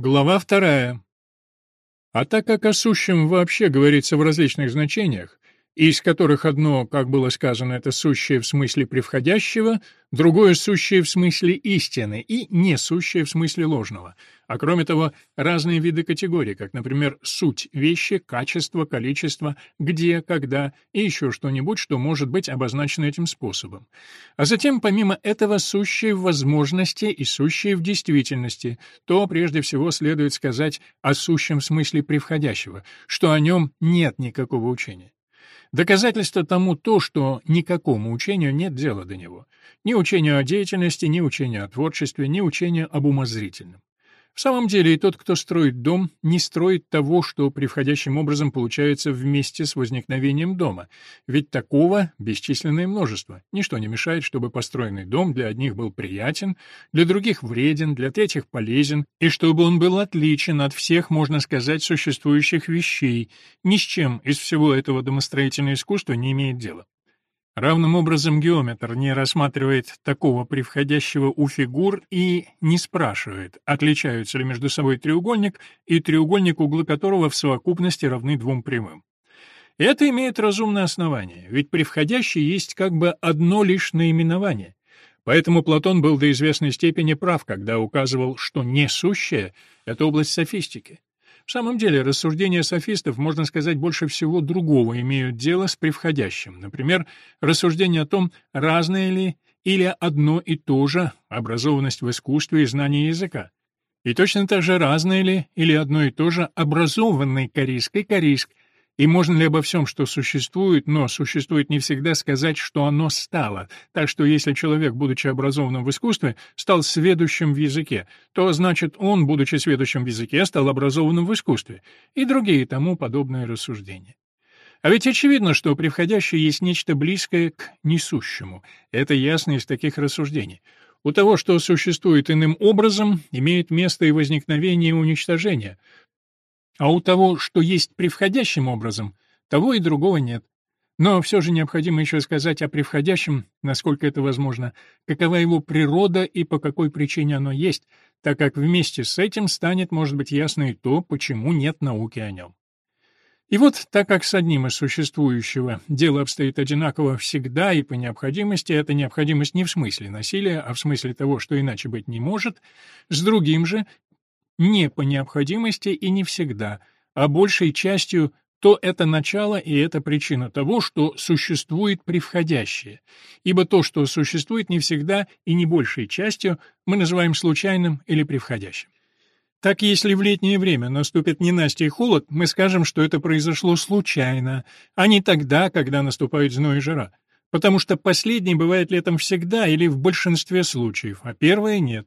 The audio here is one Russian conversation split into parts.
Глава вторая. А так как о сущем вообще говорится в различных значениях, из которых одно, как было сказано, это сущее в смысле превходящего, другое сущее в смысле истины и несущее в смысле ложного, а кроме того разные виды категорий, как, например, суть вещи, качество, количество, где, когда и еще что-нибудь, что может быть обозначено этим способом. А затем, помимо этого, сущее в возможности и сущее в действительности, то прежде всего следует сказать о сущем смысле превходящего, что о нем нет никакого учения. Доказательство тому то, что никакому учению нет дела до него. Ни учению о деятельности, ни учению о творчестве, ни учению об умозрительном. В самом деле и тот, кто строит дом, не строит того, что превходящим образом получается вместе с возникновением дома, ведь такого бесчисленное множество. Ничто не мешает, чтобы построенный дом для одних был приятен, для других вреден, для третьих полезен, и чтобы он был отличен от всех, можно сказать, существующих вещей. Ни с чем из всего этого домостроительное искусство не имеет дела. Равным образом геометр не рассматривает такого превходящего у фигур и не спрашивает, отличаются ли между собой треугольник и треугольник, углы которого в совокупности равны двум прямым. Это имеет разумное основание, ведь превходящий есть как бы одно лишь наименование. Поэтому Платон был до известной степени прав, когда указывал, что несущее — это область софистики. В самом деле, рассуждения софистов, можно сказать, больше всего другого имеют дело с превходящим. Например, рассуждение о том, разное ли или одно и то же образованность в искусстве и знании языка. И точно так же разное ли или одно и то же образованный корейск и корейск, и можно ли обо всем, что существует, но существует не всегда, сказать, что оно стало? Так что если человек, будучи образованным в искусстве, стал сведущим в языке, то значит он, будучи сведущим в языке, стал образованным в искусстве. И другие тому подобные рассуждения. А ведь очевидно, что превходящее есть нечто близкое к несущему. Это ясно из таких рассуждений. У того, что существует иным образом, имеет место и возникновение и уничтожение. А у того, что есть превходящим образом, того и другого нет. Но все же необходимо еще сказать о превходящем, насколько это возможно, какова его природа и по какой причине оно есть, так как вместе с этим станет, может быть, ясно и то, почему нет науки о нем. И вот, так как с одним из существующего дело обстоит одинаково всегда и по необходимости, эта необходимость не в смысле насилия, а в смысле того, что иначе быть не может, с другим же не по необходимости и не всегда, а большей частью то это начало и это причина того, что существует превходящее. Ибо то, что существует не всегда и не большей частью, мы называем случайным или превходящим. Так если в летнее время наступит ненастье и холод, мы скажем, что это произошло случайно, а не тогда, когда наступают зной и жара. Потому что последний бывает летом всегда или в большинстве случаев, а первое — нет.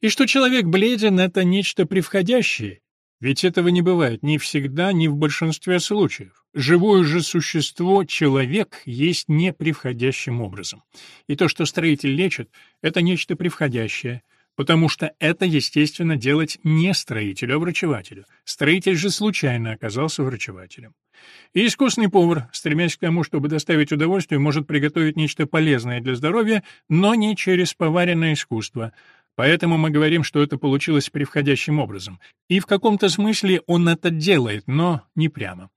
И что человек бледен — это нечто превходящее, ведь этого не бывает ни всегда, ни в большинстве случаев. Живое же существо, человек, есть непревходящим образом. И то, что строитель лечит, это нечто превходящее, потому что это, естественно, делать не строителю, а врачевателю. Строитель же случайно оказался врачевателем. И искусный повар, стремясь к тому, чтобы доставить удовольствие, может приготовить нечто полезное для здоровья, но не через поваренное искусство, Поэтому мы говорим, что это получилось превходящим образом. И в каком-то смысле он это делает, но не прямо.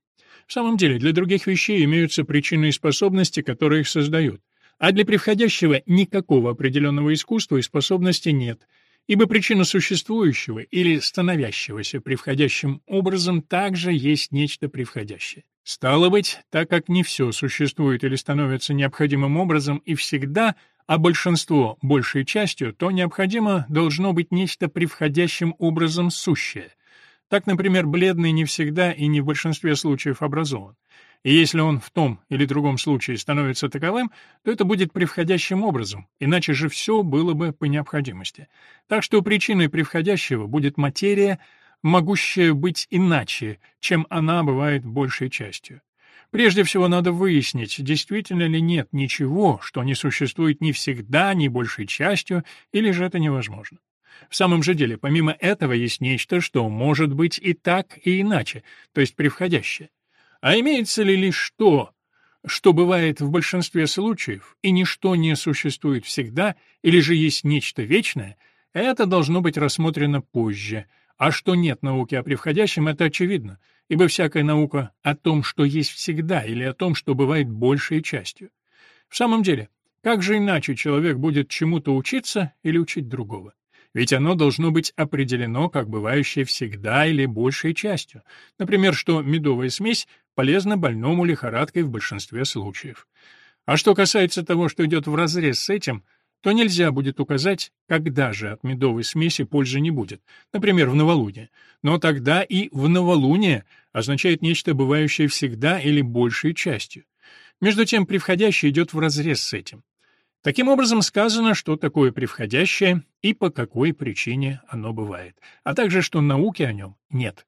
В самом деле, для других вещей имеются причины и способности, которые их создают. А для превходящего никакого определенного искусства и способности нет, ибо причина существующего или становящегося превходящим образом также есть нечто превходящее. Стало быть, так как не все существует или становится необходимым образом и всегда, а большинство — большей частью, то необходимо должно быть нечто превходящим образом сущее. Так, например, бледный не всегда и не в большинстве случаев образован. И если он в том или другом случае становится таковым, то это будет превходящим образом, иначе же все было бы по необходимости. Так что причиной превходящего будет материя, могущая быть иначе, чем она бывает большей частью. Прежде всего надо выяснить, действительно ли нет ничего, что не существует ни всегда, ни большей частью, или же это невозможно. В самом же деле, помимо этого есть нечто, что может быть и так, и иначе, то есть превходящее. А имеется ли лишь то, что бывает в большинстве случаев, и ничто не существует всегда, или же есть нечто вечное, это должно быть рассмотрено позже — А что нет науки о превходящем, это очевидно, ибо всякая наука о том, что есть всегда, или о том, что бывает большей частью. В самом деле, как же иначе человек будет чему-то учиться или учить другого? Ведь оно должно быть определено как бывающее всегда или большей частью. Например, что медовая смесь полезна больному лихорадкой в большинстве случаев. А что касается того, что идет вразрез с этим, то нельзя будет указать, когда же от медовой смеси пользы не будет, например, в новолуние. Но тогда и в новолуние означает нечто бывающее всегда или большей частью. Между тем, превходящее идет вразрез с этим. Таким образом, сказано, что такое превходящее и по какой причине оно бывает, а также, что науки о нем нет.